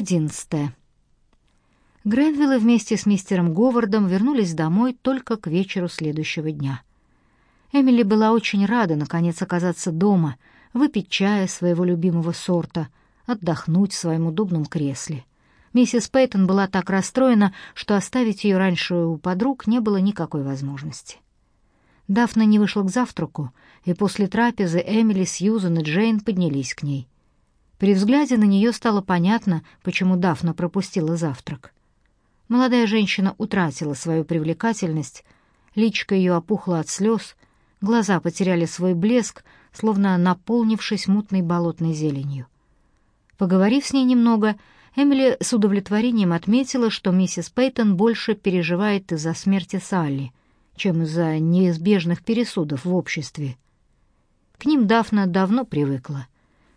Одиннадцатое. Гренвиллы вместе с мистером Говардом вернулись домой только к вечеру следующего дня. Эмили была очень рада наконец оказаться дома, выпить чая своего любимого сорта, отдохнуть в своем удобном кресле. Миссис Пейтон была так расстроена, что оставить ее раньше у подруг не было никакой возможности. Дафна не вышла к завтраку, и после трапезы Эмили, Сьюзен и Джейн поднялись к ней. При взгляде на нее стало понятно, почему Дафна пропустила завтрак. Молодая женщина утратила свою привлекательность, личико ее опухло от слез, глаза потеряли свой блеск, словно наполнившись мутной болотной зеленью. Поговорив с ней немного, Эмили с удовлетворением отметила, что миссис Пейтон больше переживает из-за смерти Салли, чем из-за неизбежных пересудов в обществе. К ним Дафна давно привыкла.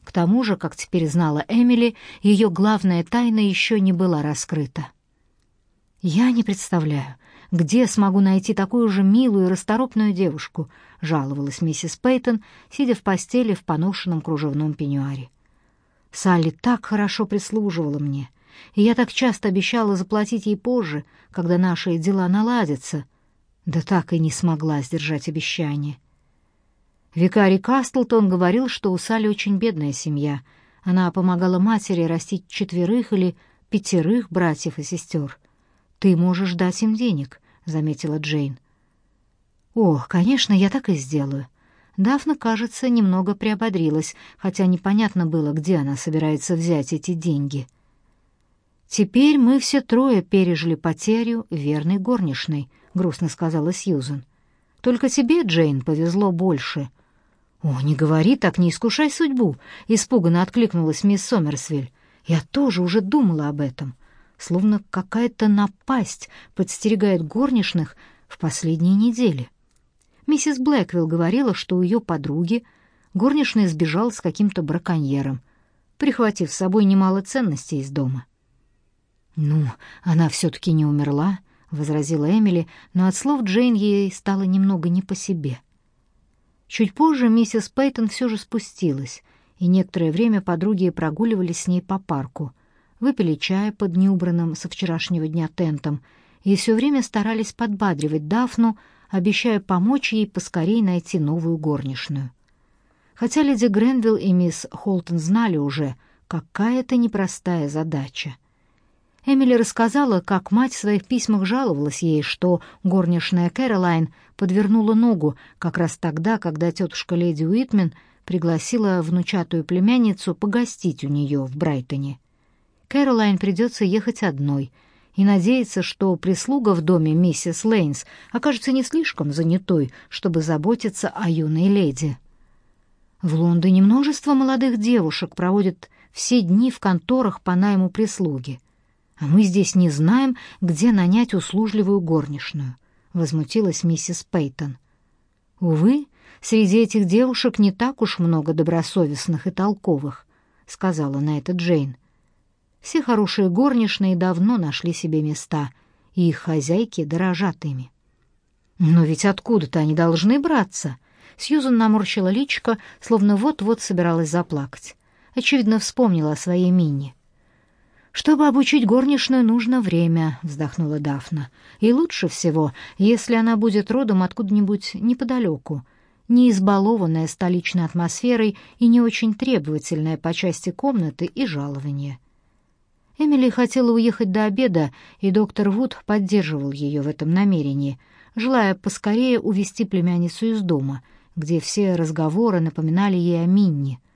К тому же, как теперь знала Эмили, ее главная тайна еще не была раскрыта. «Я не представляю, где смогу найти такую же милую и расторопную девушку», — жаловалась миссис Пейтон, сидя в постели в поношенном кружевном пеньюаре. «Салли так хорошо прислуживала мне, и я так часто обещала заплатить ей позже, когда наши дела наладятся, да так и не смогла сдержать обещание. Викарий Кастлтон говорил, что у Салли очень бедная семья. Она помогала матери растить четверых или пятерых братьев и сестер. «Ты можешь дать им денег», — заметила Джейн. «О, конечно, я так и сделаю». Дафна, кажется, немного приободрилась, хотя непонятно было, где она собирается взять эти деньги. «Теперь мы все трое пережили потерю верной горничной», — грустно сказала Сьюзен. «Только тебе, Джейн, повезло больше». «О, не говори так, не искушай судьбу!» — испуганно откликнулась мисс Сомерсвиль. «Я тоже уже думала об этом. Словно какая-то напасть подстерегает горничных в последние недели. Миссис Блэквилл говорила, что у ее подруги горничная сбежала с каким-то браконьером, прихватив с собой немало ценностей из дома». «Ну, она все-таки не умерла», — возразила Эмили, но от слов Джейн ей стало немного не по себе — Чуть позже миссис Пейтон все же спустилась, и некоторое время подруги прогуливались с ней по парку, выпили чая под неубранным со вчерашнего дня тентом и все время старались подбадривать Дафну, обещая помочь ей поскорей найти новую горничную. Хотя леди Гренвилл и мисс Холтон знали уже, какая это непростая задача. Эмили рассказала, как мать в своих письмах жаловалась ей, что горничная Кэролайн подвернула ногу как раз тогда, когда тетушка леди Уитмен пригласила внучатую племянницу погостить у нее в Брайтоне. Кэролайн придется ехать одной и надеяться, что прислуга в доме миссис Лейнс окажется не слишком занятой, чтобы заботиться о юной леди. В Лондоне множество молодых девушек проводят все дни в конторах по найму прислуги — а мы здесь не знаем, где нанять услужливую горничную, возмутилась миссис Пейтон. Увы, среди этих девушек не так уж много добросовестных и толковых, сказала на это Джейн. Все хорошие горничные давно нашли себе места, и их хозяйки дорожат ими. Но ведь откуда-то они должны браться. Сьюзан наморщила личико, словно вот-вот собиралась заплакать. Очевидно, вспомнила о своей Минни. «Чтобы обучить горничную, нужно время», — вздохнула Дафна. «И лучше всего, если она будет родом откуда-нибудь неподалеку, не избалованная столичной атмосферой и не очень требовательная по части комнаты и жалования». Эмили хотела уехать до обеда, и доктор Вуд поддерживал ее в этом намерении, желая поскорее увести племянницу из дома, где все разговоры напоминали ей о Минни —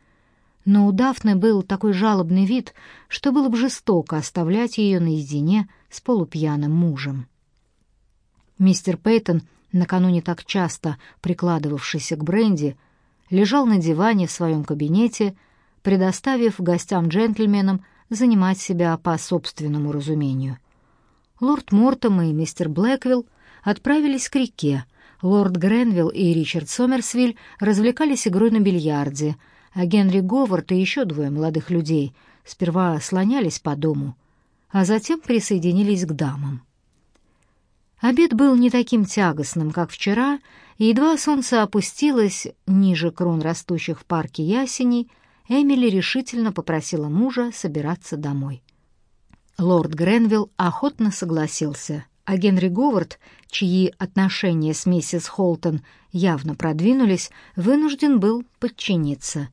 но у Дафны был такой жалобный вид, что было бы жестоко оставлять ее наедине с полупьяным мужем. Мистер Пейтон, накануне так часто прикладывавшийся к бренди, лежал на диване в своем кабинете, предоставив гостям-джентльменам занимать себя по собственному разумению. Лорд Мортом и мистер Блэквилл отправились к реке, лорд Гренвилл и Ричард Сомерсвиль развлекались игрой на бильярде — а Генри Говард и еще двое молодых людей сперва слонялись по дому, а затем присоединились к дамам. Обед был не таким тягостным, как вчера, и едва солнце опустилось ниже крон растущих в парке ясеней, Эмили решительно попросила мужа собираться домой. Лорд Гренвилл охотно согласился, а Генри Говард, чьи отношения с миссис Холтон явно продвинулись, вынужден был подчиниться.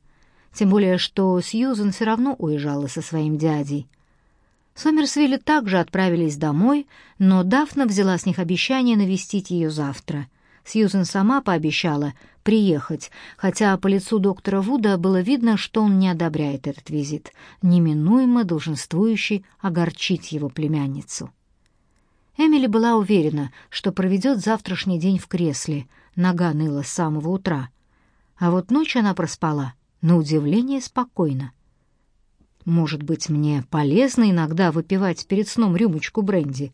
Тем более, что Сьюзен все равно уезжала со своим дядей. Сомерсвилли также отправились домой, но Дафна взяла с них обещание навестить ее завтра. Сьюзен сама пообещала приехать, хотя по лицу доктора Вуда было видно, что он не одобряет этот визит, неминуемо долженствующий огорчить его племянницу. Эмили была уверена, что проведет завтрашний день в кресле, нога ныла с самого утра. А вот ночь она проспала, на удивление спокойно. Может быть, мне полезно иногда выпивать перед сном рюмочку бренди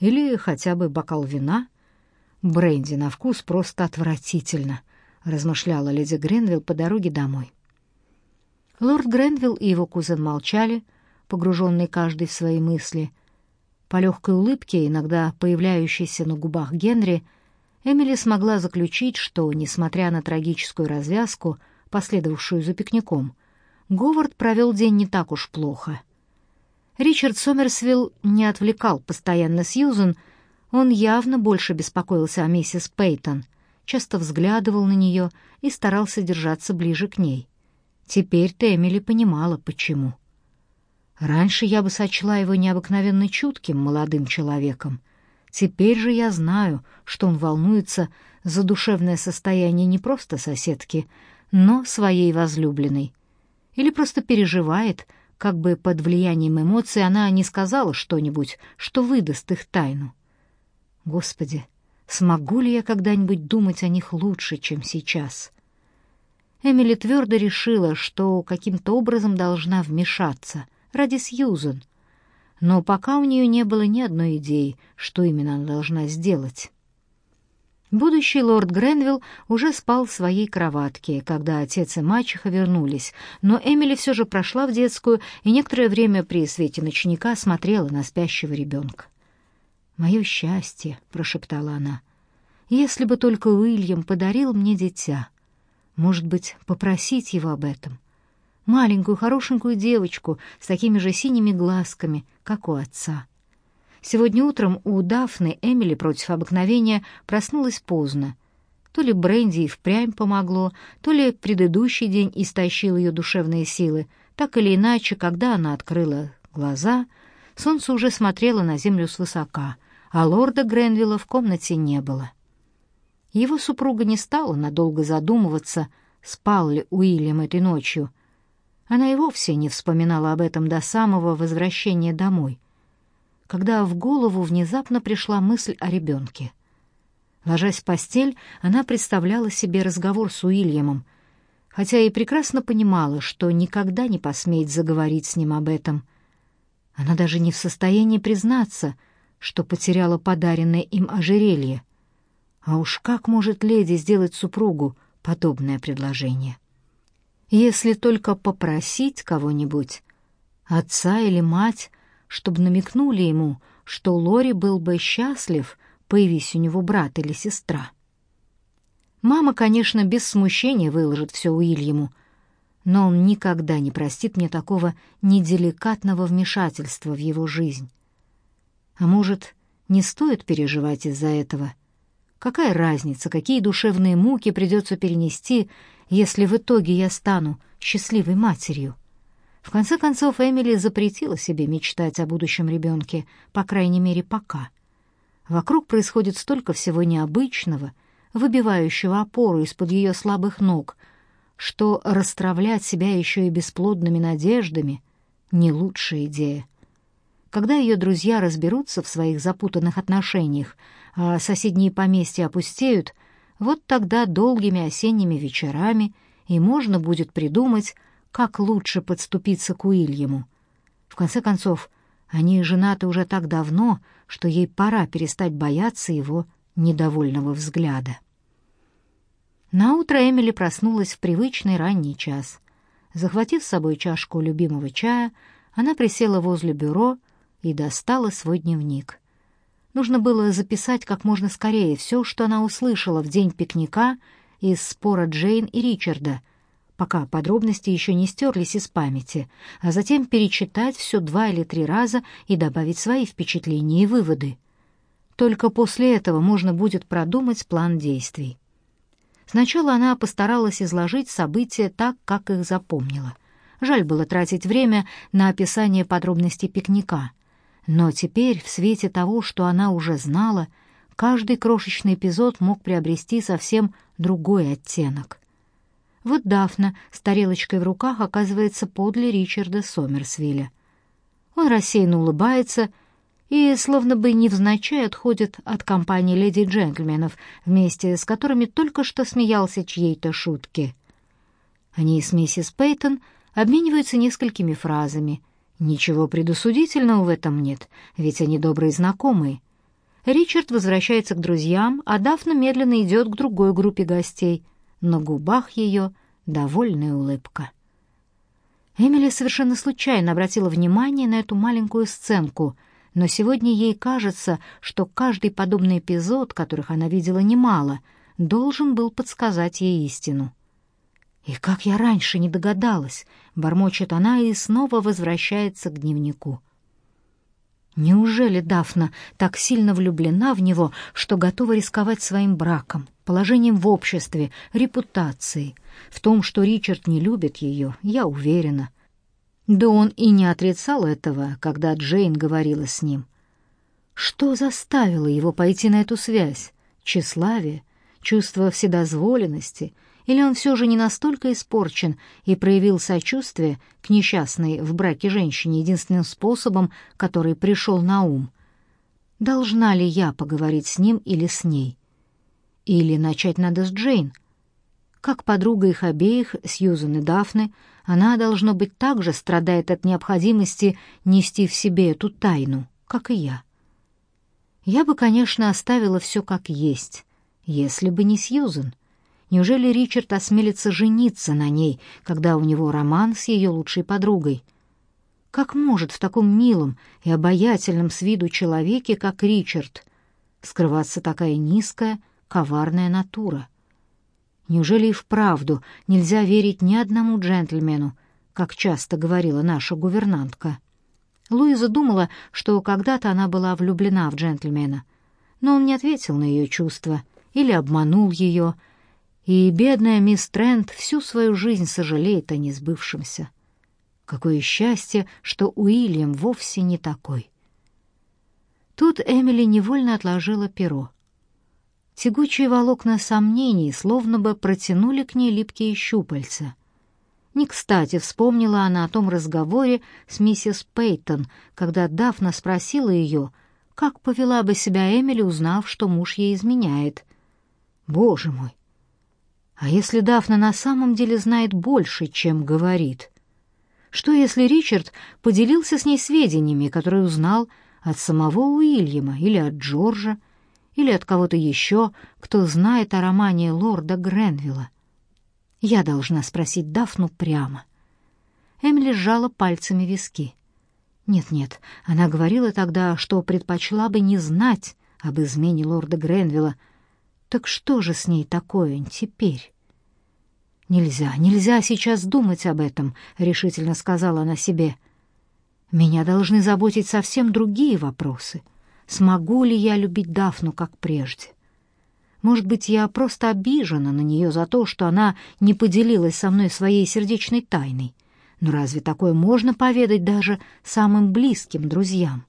или хотя бы бокал вина? Бренди на вкус просто отвратительно, размышляла леди Гренвилл по дороге домой. Лорд Гренвилл и его кузен молчали, погруженные каждый в свои мысли. По легкой улыбке, иногда появляющейся на губах Генри, Эмили смогла заключить, что, несмотря на трагическую развязку, последовавшую за пикником, Говард провел день не так уж плохо. Ричард Сомерсвилл не отвлекал постоянно Сьюзен, он явно больше беспокоился о миссис Пейтон, часто взглядывал на нее и старался держаться ближе к ней. Теперь-то Эмили понимала, почему. Раньше я бы сочла его необыкновенно чутким молодым человеком. Теперь же я знаю, что он волнуется за душевное состояние не просто соседки, но своей возлюбленной или просто переживает, как бы под влиянием эмоций она не сказала что-нибудь, что выдаст их тайну. Господи, смогу ли я когда-нибудь думать о них лучше, чем сейчас? Эмили твердо решила, что каким-то образом должна вмешаться ради Сьюзен, но пока у нее не было ни одной идеи, что именно она должна сделать. Будущий лорд Гренвилл уже спал в своей кроватке, когда отец и мачеха вернулись, но Эмили все же прошла в детскую и некоторое время при свете ночника смотрела на спящего ребенка. «Мое счастье», — прошептала она, — «если бы только Уильям подарил мне дитя. Может быть, попросить его об этом? Маленькую хорошенькую девочку с такими же синими глазками, как у отца». Сегодня утром у Дафны Эмили против обыкновения проснулась поздно. То ли бренди и впрямь помогло, то ли предыдущий день истощил ее душевные силы. Так или иначе, когда она открыла глаза, солнце уже смотрело на землю свысока, а лорда Гренвилла в комнате не было. Его супруга не стала надолго задумываться, спал ли Уильям этой ночью. Она и вовсе не вспоминала об этом до самого возвращения домой — когда в голову внезапно пришла мысль о ребенке. Ложась в постель, она представляла себе разговор с Уильямом, хотя и прекрасно понимала, что никогда не посмеет заговорить с ним об этом. Она даже не в состоянии признаться, что потеряла подаренное им ожерелье. А уж как может леди сделать супругу подобное предложение? Если только попросить кого-нибудь, отца или мать, чтобы намекнули ему, что Лори был бы счастлив, появись у него брат или сестра. Мама, конечно, без смущения выложит все Уильяму, но он никогда не простит мне такого неделикатного вмешательства в его жизнь. А может, не стоит переживать из-за этого? Какая разница, какие душевные муки придется перенести, если в итоге я стану счастливой матерью? В конце концов, Эмили запретила себе мечтать о будущем ребенке, по крайней мере, пока. Вокруг происходит столько всего необычного, выбивающего опору из-под ее слабых ног, что расстравлять себя еще и бесплодными надеждами — не лучшая идея. Когда ее друзья разберутся в своих запутанных отношениях, а соседние поместья опустеют, вот тогда долгими осенними вечерами и можно будет придумать, как лучше подступиться к Уильяму. В конце концов, они женаты уже так давно, что ей пора перестать бояться его недовольного взгляда. Наутро Эмили проснулась в привычный ранний час. Захватив с собой чашку любимого чая, она присела возле бюро и достала свой дневник. Нужно было записать как можно скорее все, что она услышала в день пикника из спора Джейн и Ричарда — пока подробности еще не стерлись из памяти, а затем перечитать все два или три раза и добавить свои впечатления и выводы. Только после этого можно будет продумать план действий. Сначала она постаралась изложить события так, как их запомнила. Жаль было тратить время на описание подробностей пикника. Но теперь, в свете того, что она уже знала, каждый крошечный эпизод мог приобрести совсем другой оттенок. Вот Дафна с тарелочкой в руках оказывается подле Ричарда Сомерсвилля. Он рассеянно улыбается и, словно бы невзначай, отходит от компании леди джентльменов, вместе с которыми только что смеялся чьей-то шутки. Они с миссис Пейтон обмениваются несколькими фразами. Ничего предусудительного в этом нет, ведь они добрые знакомые. Ричард возвращается к друзьям, а Дафна медленно идет к другой группе гостей — на губах ее довольная улыбка. Эмили совершенно случайно обратила внимание на эту маленькую сценку, но сегодня ей кажется, что каждый подобный эпизод, которых она видела немало, должен был подсказать ей истину. «И как я раньше не догадалась!» — бормочет она и снова возвращается к дневнику. Неужели Дафна так сильно влюблена в него, что готова рисковать своим браком, положением в обществе, репутацией? В том, что Ричард не любит ее, я уверена. Да он и не отрицал этого, когда Джейн говорила с ним. Что заставило его пойти на эту связь? Тщеславие, чувство вседозволенности — или он все же не настолько испорчен и проявил сочувствие к несчастной в браке женщине единственным способом, который пришел на ум? Должна ли я поговорить с ним или с ней? Или начать надо с Джейн? Как подруга их обеих, Сьюзан и Дафны, она, должно быть, также страдает от необходимости нести в себе эту тайну, как и я. Я бы, конечно, оставила все как есть, если бы не Сьюзан. Неужели Ричард осмелится жениться на ней, когда у него роман с ее лучшей подругой? Как может в таком милом и обаятельном с виду человеке, как Ричард, скрываться такая низкая, коварная натура? Неужели и вправду нельзя верить ни одному джентльмену, как часто говорила наша гувернантка? Луиза думала, что когда-то она была влюблена в джентльмена, но он не ответил на ее чувства или обманул ее, и бедная мисс Трент всю свою жизнь сожалеет о несбывшемся. Какое счастье, что Уильям вовсе не такой. Тут Эмили невольно отложила перо. Тягучие волокна сомнений словно бы протянули к ней липкие щупальца. Не кстати вспомнила она о том разговоре с миссис Пейтон, когда Дафна спросила ее, как повела бы себя Эмили, узнав, что муж ей изменяет. Боже мой, а если Дафна на самом деле знает больше, чем говорит? Что если Ричард поделился с ней сведениями, которые узнал от самого Уильяма или от Джорджа, или от кого-то еще, кто знает о романе лорда Гренвилла? Я должна спросить Дафну прямо. Эмили сжала пальцами виски. Нет-нет, она говорила тогда, что предпочла бы не знать об измене лорда Гренвилла, так что же с ней такое теперь? Нельзя, нельзя сейчас думать об этом, решительно сказала она себе. Меня должны заботить совсем другие вопросы. Смогу ли я любить Дафну как прежде? Может быть, я просто обижена на нее за то, что она не поделилась со мной своей сердечной тайной. Но разве такое можно поведать даже самым близким друзьям?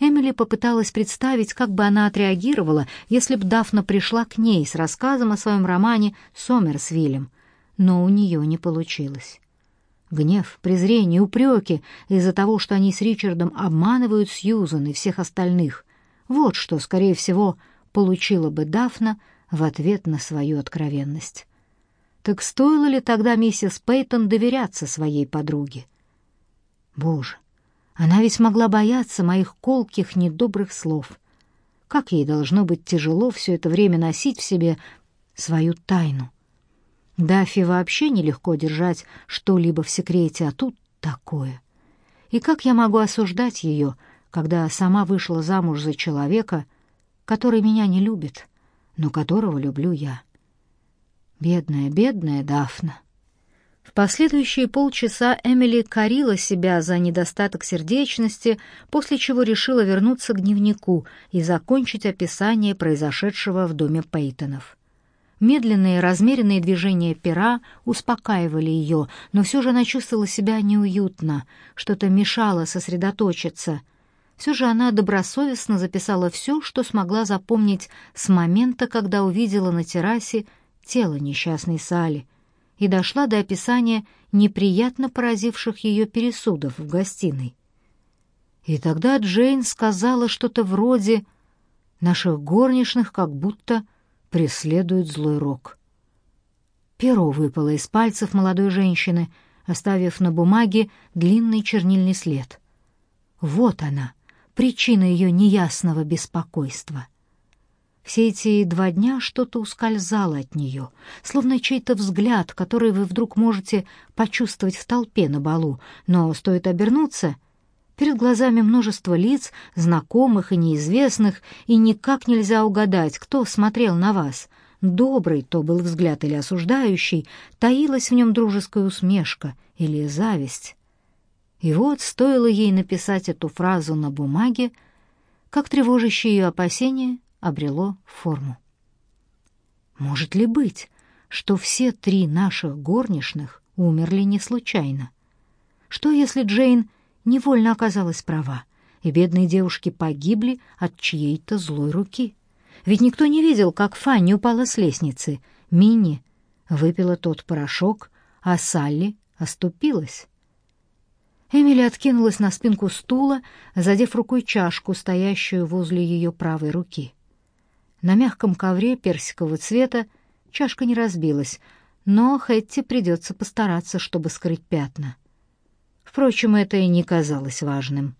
Эмили попыталась представить, как бы она отреагировала, если б Дафна пришла к ней с рассказом о своем романе «Сомерсвиллем», но у нее не получилось. Гнев, презрение, упреки из-за того, что они с Ричардом обманывают Сьюзан и всех остальных. Вот что, скорее всего, получила бы Дафна в ответ на свою откровенность. Так стоило ли тогда миссис Пейтон доверяться своей подруге? Боже, она ведь могла бояться моих колких, недобрых слов. Как ей должно быть тяжело все это время носить в себе свою тайну. Дафи вообще нелегко держать что-либо в секрете, а тут такое. И как я могу осуждать ее, когда сама вышла замуж за человека, который меня не любит, но которого люблю я? Бедная, бедная Дафна. В последующие полчаса Эмили корила себя за недостаток сердечности, после чего решила вернуться к дневнику и закончить описание произошедшего в доме Пейтонов. Медленные, размеренные движения пера успокаивали ее, но все же она чувствовала себя неуютно, что-то мешало сосредоточиться. Все же она добросовестно записала все, что смогла запомнить с момента, когда увидела на террасе тело несчастной Сали, и дошла до описания неприятно поразивших ее пересудов в гостиной. И тогда Джейн сказала что-то вроде «наших горничных как будто преследует злой рок. Перо выпало из пальцев молодой женщины, оставив на бумаге длинный чернильный след. Вот она, причина ее неясного беспокойства. Все эти два дня что-то ускользало от нее, словно чей-то взгляд, который вы вдруг можете почувствовать в толпе на балу, но стоит обернуться — Перед глазами множество лиц, знакомых и неизвестных, и никак нельзя угадать, кто смотрел на вас. Добрый то был взгляд или осуждающий, таилась в нем дружеская усмешка или зависть. И вот стоило ей написать эту фразу на бумаге, как тревожащее ее опасение обрело форму. Может ли быть, что все три наших горничных умерли не случайно? Что если Джейн невольно оказалась права, и бедные девушки погибли от чьей-то злой руки. Ведь никто не видел, как Фанни упала с лестницы. Минни выпила тот порошок, а Салли оступилась. Эмили откинулась на спинку стула, задев рукой чашку, стоящую возле ее правой руки. На мягком ковре персикового цвета чашка не разбилась, но Хэтти придется постараться, чтобы скрыть пятна. Впрочем, это и не казалось важным.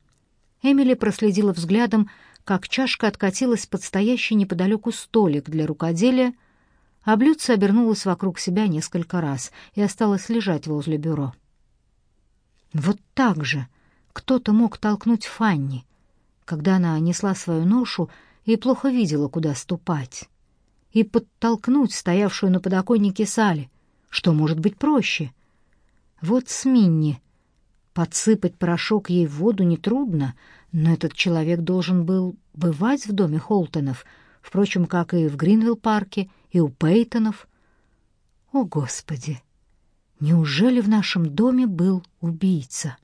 Эмили проследила взглядом, как чашка откатилась под стоящий неподалеку столик для рукоделия, а блюдце обернулось вокруг себя несколько раз и осталось лежать возле бюро. Вот так же кто-то мог толкнуть Фанни, когда она несла свою ношу и плохо видела, куда ступать, и подтолкнуть стоявшую на подоконнике Сали, что может быть проще. Вот с Минни Подсыпать порошок ей в воду нетрудно, но этот человек должен был бывать в доме Холтонов, впрочем, как и в Гринвилл-парке, и у Пейтонов. О, Господи! Неужели в нашем доме был убийца?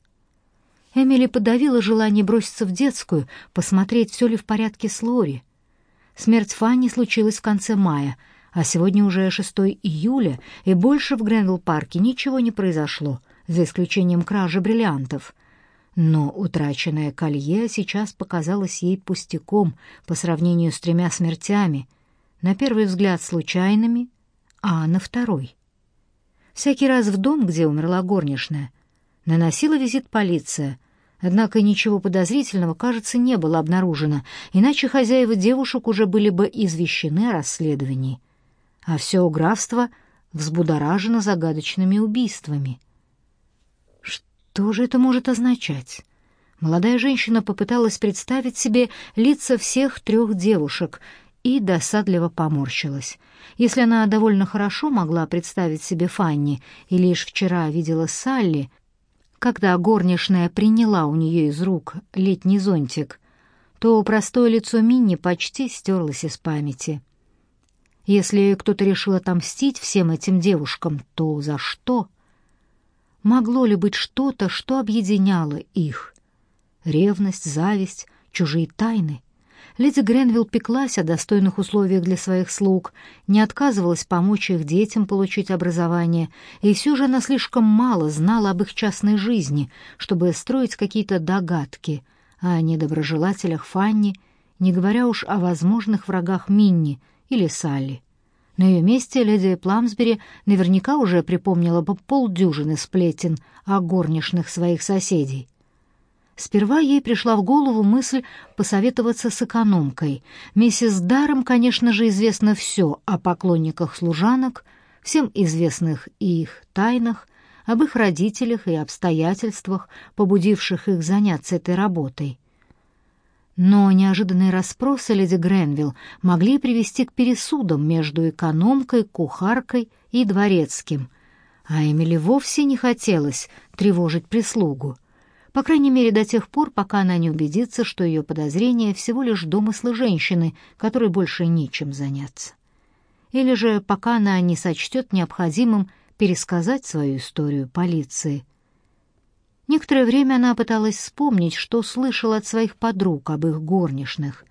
Эмили подавила желание броситься в детскую, посмотреть, все ли в порядке с Лори. Смерть Фанни случилась в конце мая, а сегодня уже 6 июля, и больше в Гренвилл-парке ничего не произошло — за исключением кражи бриллиантов. Но утраченное колье сейчас показалось ей пустяком по сравнению с тремя смертями, на первый взгляд случайными, а на второй. Всякий раз в дом, где умерла горничная, наносила визит полиция, однако ничего подозрительного, кажется, не было обнаружено, иначе хозяева девушек уже были бы извещены о расследовании. А все графство взбудоражено загадочными убийствами — что же это может означать? Молодая женщина попыталась представить себе лица всех трех девушек и досадливо поморщилась. Если она довольно хорошо могла представить себе Фанни и лишь вчера видела Салли, когда горничная приняла у нее из рук летний зонтик, то простое лицо Минни почти стерлось из памяти. Если кто-то решил отомстить всем этим девушкам, то за что? Могло ли быть что-то, что объединяло их? Ревность, зависть, чужие тайны. Леди Гренвилл пеклась о достойных условиях для своих слуг, не отказывалась помочь их детям получить образование, и все же она слишком мало знала об их частной жизни, чтобы строить какие-то догадки о недоброжелателях Фанни, не говоря уж о возможных врагах Минни или Салли. На ее месте леди Пламсбери наверняка уже припомнила бы полдюжины сплетен о горничных своих соседей. Сперва ей пришла в голову мысль посоветоваться с экономкой. Миссис Даром, конечно же, известно все о поклонниках служанок, всем известных и их тайнах, об их родителях и обстоятельствах, побудивших их заняться этой работой. Но неожиданные расспросы леди Гренвилл могли привести к пересудам между экономкой, кухаркой и дворецким, а Эмили вовсе не хотелось тревожить прислугу. По крайней мере, до тех пор, пока она не убедится, что ее подозрения всего лишь домыслы женщины, которой больше нечем заняться. Или же пока она не сочтет необходимым пересказать свою историю полиции. Некоторое время она пыталась вспомнить, что слышала от своих подруг об их горничных.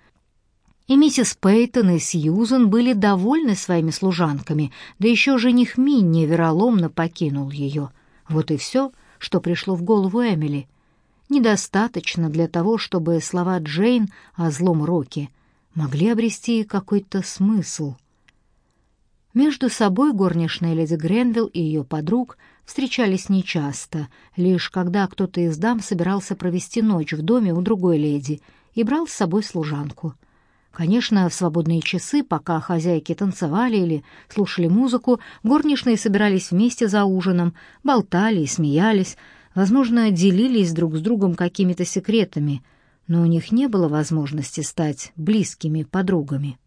И миссис Пейтон и Сьюзен были довольны своими служанками, да еще жених Минни вероломно покинул ее. Вот и все, что пришло в голову Эмили. Недостаточно для того, чтобы слова Джейн о злом роке могли обрести какой-то смысл. Между собой горничная леди Гренвилл и ее подруг встречались нечасто, лишь когда кто-то из дам собирался провести ночь в доме у другой леди и брал с собой служанку — Конечно, в свободные часы, пока хозяйки танцевали или слушали музыку, горничные собирались вместе за ужином, болтали и смеялись, возможно, делились друг с другом какими-то секретами, но у них не было возможности стать близкими подругами.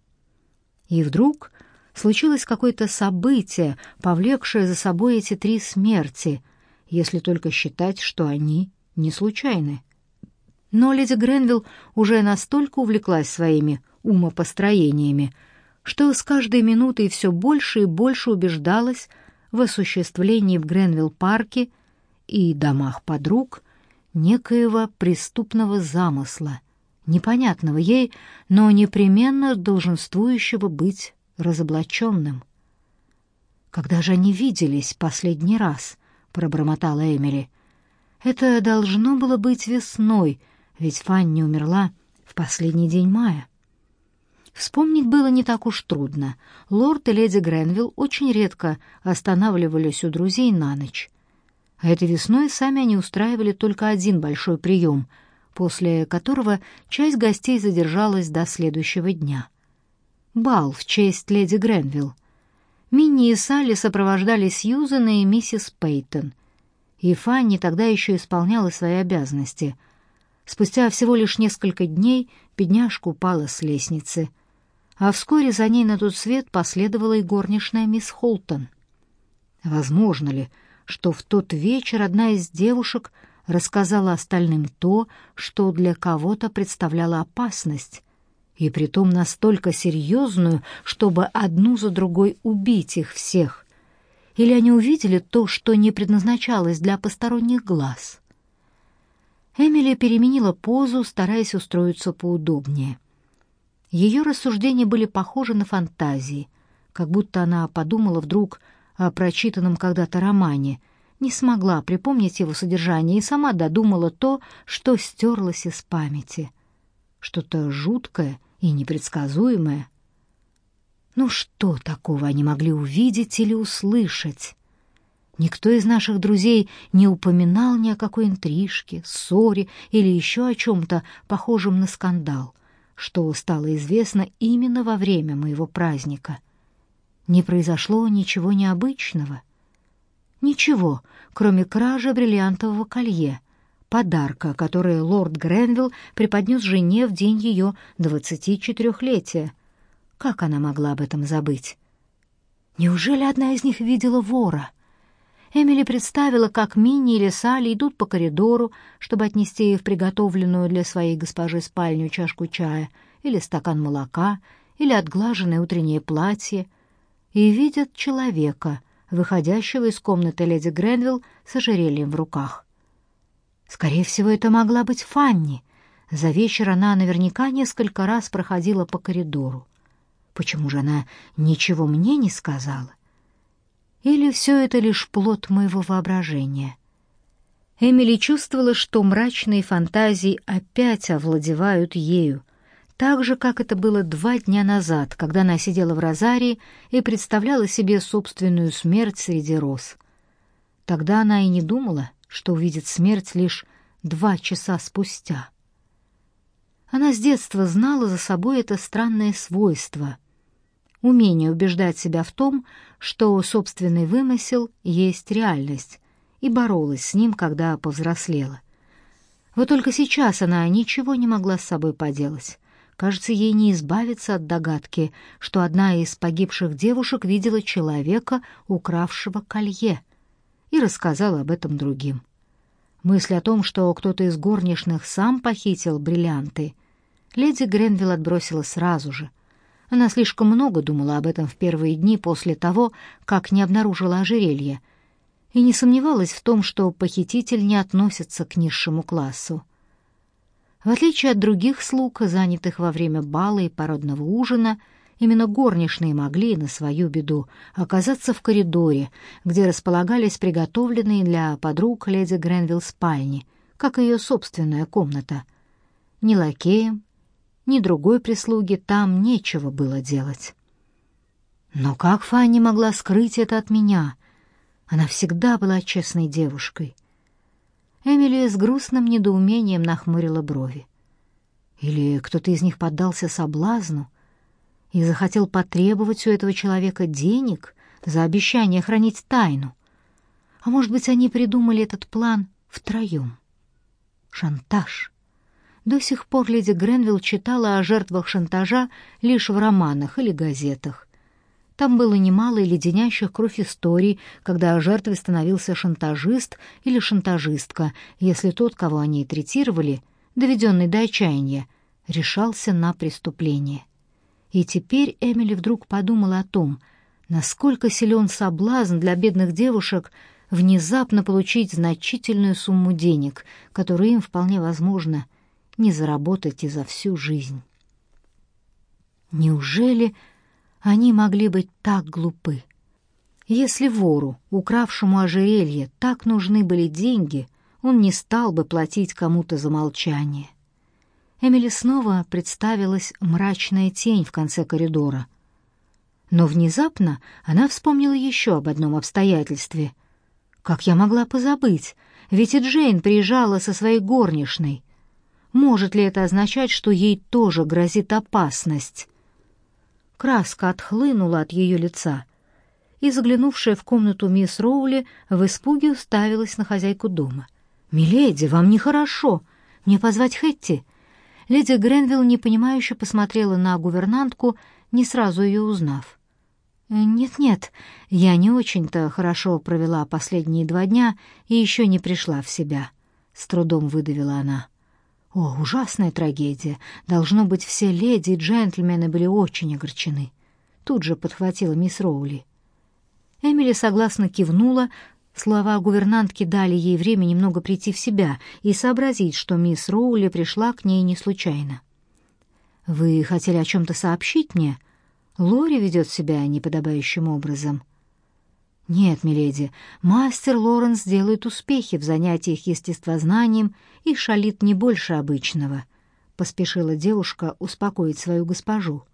И вдруг случилось какое-то событие, повлекшее за собой эти три смерти, если только считать, что они не случайны. Но леди Гренвилл уже настолько увлеклась своими умопостроениями, что с каждой минутой все больше и больше убеждалась в осуществлении в Гренвилл-парке и домах подруг некоего преступного замысла, непонятного ей, но непременно долженствующего быть разоблаченным. «Когда же они виделись последний раз?» — пробормотала Эмили. «Это должно было быть весной, ведь Фанни умерла в последний день мая». Вспомнить было не так уж трудно. Лорд и леди Гренвилл очень редко останавливались у друзей на ночь. А этой весной сами они устраивали только один большой прием, после которого часть гостей задержалась до следующего дня. Бал в честь леди Гренвилл. Минни и Салли сопровождали Сьюзена и миссис Пейтон. И Фанни тогда еще исполняла свои обязанности. Спустя всего лишь несколько дней бедняжка упала с лестницы — а вскоре за ней на тот свет последовала и горничная мисс Холтон. Возможно ли, что в тот вечер одна из девушек рассказала остальным то, что для кого-то представляло опасность, и притом настолько серьезную, чтобы одну за другой убить их всех? Или они увидели то, что не предназначалось для посторонних глаз? Эмили переменила позу, стараясь устроиться поудобнее — ее рассуждения были похожи на фантазии, как будто она подумала вдруг о прочитанном когда-то романе, не смогла припомнить его содержание и сама додумала то, что стерлось из памяти. Что-то жуткое и непредсказуемое. Ну что такого они могли увидеть или услышать? Никто из наших друзей не упоминал ни о какой интрижке, ссоре или еще о чем-то похожем на скандал что стало известно именно во время моего праздника. Не произошло ничего необычного. Ничего, кроме кражи бриллиантового колье, подарка, который лорд Гренвилл преподнес жене в день ее двадцатичетырехлетия. Как она могла об этом забыть? Неужели одна из них видела вора — Эмили представила, как Минни или Салли идут по коридору, чтобы отнести ей в приготовленную для своей госпожи спальню чашку чая или стакан молока или отглаженное утреннее платье, и видят человека, выходящего из комнаты леди Гренвилл с ожерельем в руках. Скорее всего, это могла быть Фанни. За вечер она наверняка несколько раз проходила по коридору. Почему же она ничего мне не сказала? Или все это лишь плод моего воображения? Эмили чувствовала, что мрачные фантазии опять овладевают ею, так же, как это было два дня назад, когда она сидела в розарии и представляла себе собственную смерть среди роз. Тогда она и не думала, что увидит смерть лишь два часа спустя. Она с детства знала за собой это странное свойство — умение убеждать себя в том, что собственный вымысел есть реальность, и боролась с ним, когда повзрослела. Вот только сейчас она ничего не могла с собой поделать. Кажется, ей не избавиться от догадки, что одна из погибших девушек видела человека, укравшего колье. И рассказала об этом другим. Мысль о том, что кто-то из горничных сам похитил бриллианты, леди Гренвилл отбросила сразу же. Она слишком много думала об этом в первые дни после того, как не обнаружила ожерелье, и не сомневалась в том, что похититель не относится к низшему классу. В отличие от других слуг, занятых во время бала и парадного ужина, именно горничные могли на свою беду оказаться в коридоре, где располагались приготовленные для подруг леди Гренвилл спальни, как ее собственная комната. Ни лакеям, ни другой прислуги там нечего было делать. Но как Фанни могла скрыть это от меня? Она всегда была честной девушкой. Эмили с грустным недоумением нахмурила брови. Или кто-то из них поддался соблазну и захотел потребовать у этого человека денег за обещание хранить тайну. А может быть, они придумали этот план втроем? Шантаж. До сих пор леди Гренвилл читала о жертвах шантажа лишь в романах или газетах. Там было немало и леденящих кровь историй, когда жертвой становился шантажист или шантажистка, если тот, кого они третировали, доведенный до отчаяния, решался на преступление. И теперь Эмили вдруг подумала о том, насколько силен соблазн для бедных девушек внезапно получить значительную сумму денег, которую им вполне возможно не заработать и за всю жизнь. Неужели они могли быть так глупы? Если вору, укравшему ожерелье, так нужны были деньги, он не стал бы платить кому-то за молчание. Эмили снова представилась мрачная тень в конце коридора. Но внезапно она вспомнила еще об одном обстоятельстве. Как я могла позабыть? Ведь и Джейн приезжала со своей горничной. Может ли это означать, что ей тоже грозит опасность? Краска отхлынула от ее лица, и, заглянувшая в комнату мисс Роули, в испуге уставилась на хозяйку дома. «Миледи, вам нехорошо. Мне позвать Хэтти?» Леди Гренвилл непонимающе посмотрела на гувернантку, не сразу ее узнав. «Нет-нет, я не очень-то хорошо провела последние два дня и еще не пришла в себя», — с трудом выдавила она. О, ужасная трагедия. Должно быть, все леди и джентльмены были очень огорчены. Тут же подхватила мисс Роули. Эмили согласно кивнула. Слова гувернантки дали ей время немного прийти в себя и сообразить, что мисс Роули пришла к ней не случайно. «Вы хотели о чем-то сообщить мне? Лори ведет себя неподобающим образом». Нет, миледи, мастер Лоренс делает успехи в занятиях естествознанием и шалит не больше обычного, поспешила девушка успокоить свою госпожу.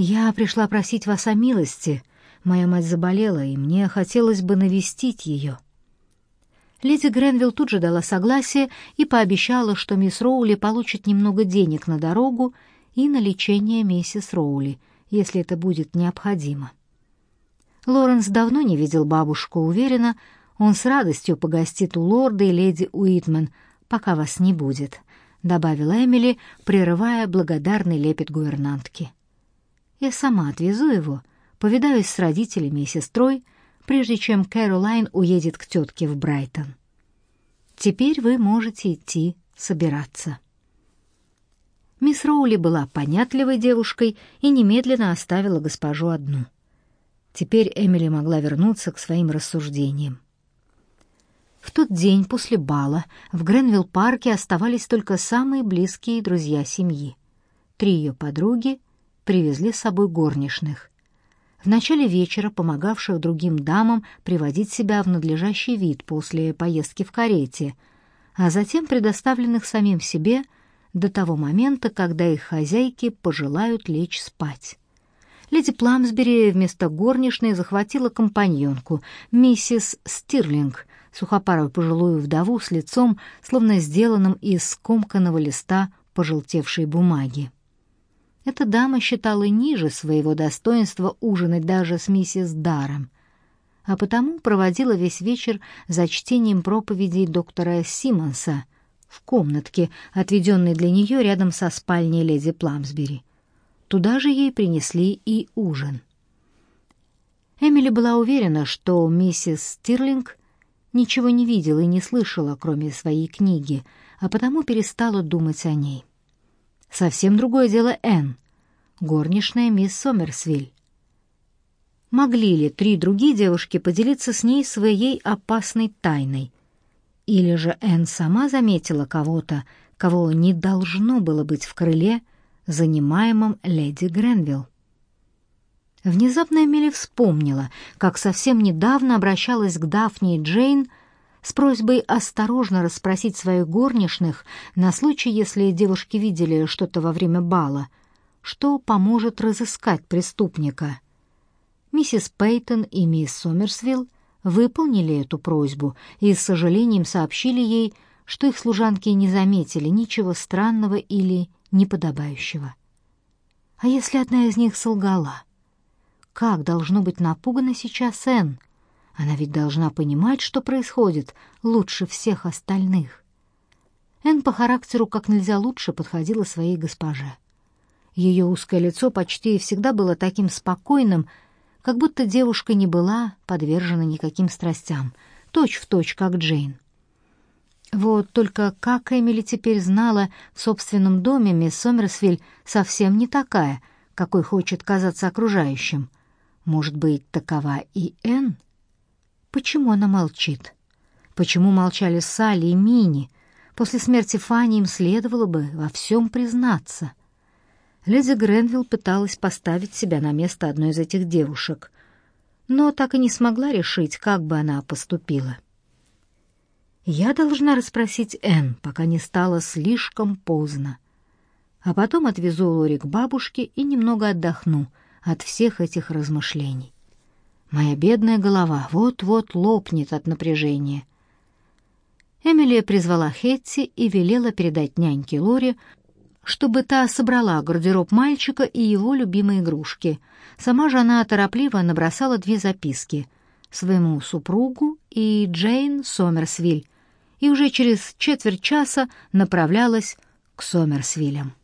Я пришла просить вас о милости. Моя мать заболела, и мне хотелось бы навестить ее. Леди Гренвилл тут же дала согласие и пообещала, что мисс Роули получит немного денег на дорогу и на лечение миссис Роули, если это будет необходимо. Лоренс давно не видел бабушку, уверена, он с радостью погостит у лорда и леди Уитман, пока вас не будет, добавила Эмили, прерывая благодарный лепет гувернантки. Я сама отвезу его, повидаюсь с родителями и сестрой, прежде чем Кэролайн уедет к тетке в Брайтон. Теперь вы можете идти собираться. Мисс Роули была понятливой девушкой и немедленно оставила госпожу одну — Теперь Эмили могла вернуться к своим рассуждениям. В тот день после бала в Гренвилл-парке оставались только самые близкие друзья семьи. Три ее подруги привезли с собой горничных. В начале вечера помогавших другим дамам приводить себя в надлежащий вид после поездки в карете, а затем предоставленных самим себе до того момента, когда их хозяйки пожелают лечь спать леди Пламсбери вместо горничной захватила компаньонку, миссис Стирлинг, сухопарую пожилую вдову с лицом, словно сделанным из скомканного листа пожелтевшей бумаги. Эта дама считала ниже своего достоинства ужинать даже с миссис Даром, а потому проводила весь вечер за чтением проповедей доктора Симмонса в комнатке, отведенной для нее рядом со спальней леди Пламсбери. Туда же ей принесли и ужин. Эмили была уверена, что миссис Стирлинг ничего не видела и не слышала, кроме своей книги, а потому перестала думать о ней. Совсем другое дело Энн, горничная мисс Сомерсвиль. Могли ли три другие девушки поделиться с ней своей опасной тайной? Или же Энн сама заметила кого-то, кого не должно было быть в крыле, занимаемом леди Гренвилл? Внезапно Эмили вспомнила, как совсем недавно обращалась к Дафне и Джейн с просьбой осторожно расспросить своих горничных на случай, если девушки видели что-то во время бала, что поможет разыскать преступника. Миссис Пейтон и мисс Сомерсвилл выполнили эту просьбу и с сожалением сообщили ей, что их служанки не заметили ничего странного или неподобающего. А если одна из них солгала? Как должно быть напугана сейчас Энн? Она ведь должна понимать, что происходит, лучше всех остальных. Энн по характеру как нельзя лучше подходила своей госпоже. Ее узкое лицо почти всегда было таким спокойным, как будто девушка не была подвержена никаким страстям, точь-в-точь, точь, как Джейн. Вот только как Эмили теперь знала, в собственном доме мисс Сомерсвиль совсем не такая, какой хочет казаться окружающим. Может быть, такова и Энн? Почему она молчит? Почему молчали Салли и Мини? После смерти Фанни им следовало бы во всем признаться. Леди Гренвилл пыталась поставить себя на место одной из этих девушек, но так и не смогла решить, как бы она поступила. Я должна расспросить Энн, пока не стало слишком поздно. А потом отвезу Лори к бабушке и немного отдохну от всех этих размышлений. Моя бедная голова вот-вот лопнет от напряжения. Эмилия призвала Хетти и велела передать няньке Лори, чтобы та собрала гардероб мальчика и его любимые игрушки. Сама же она торопливо набросала две записки своему супругу и Джейн Сомерсвиль, и уже через четверть часа направлялась к Сомерсвилям.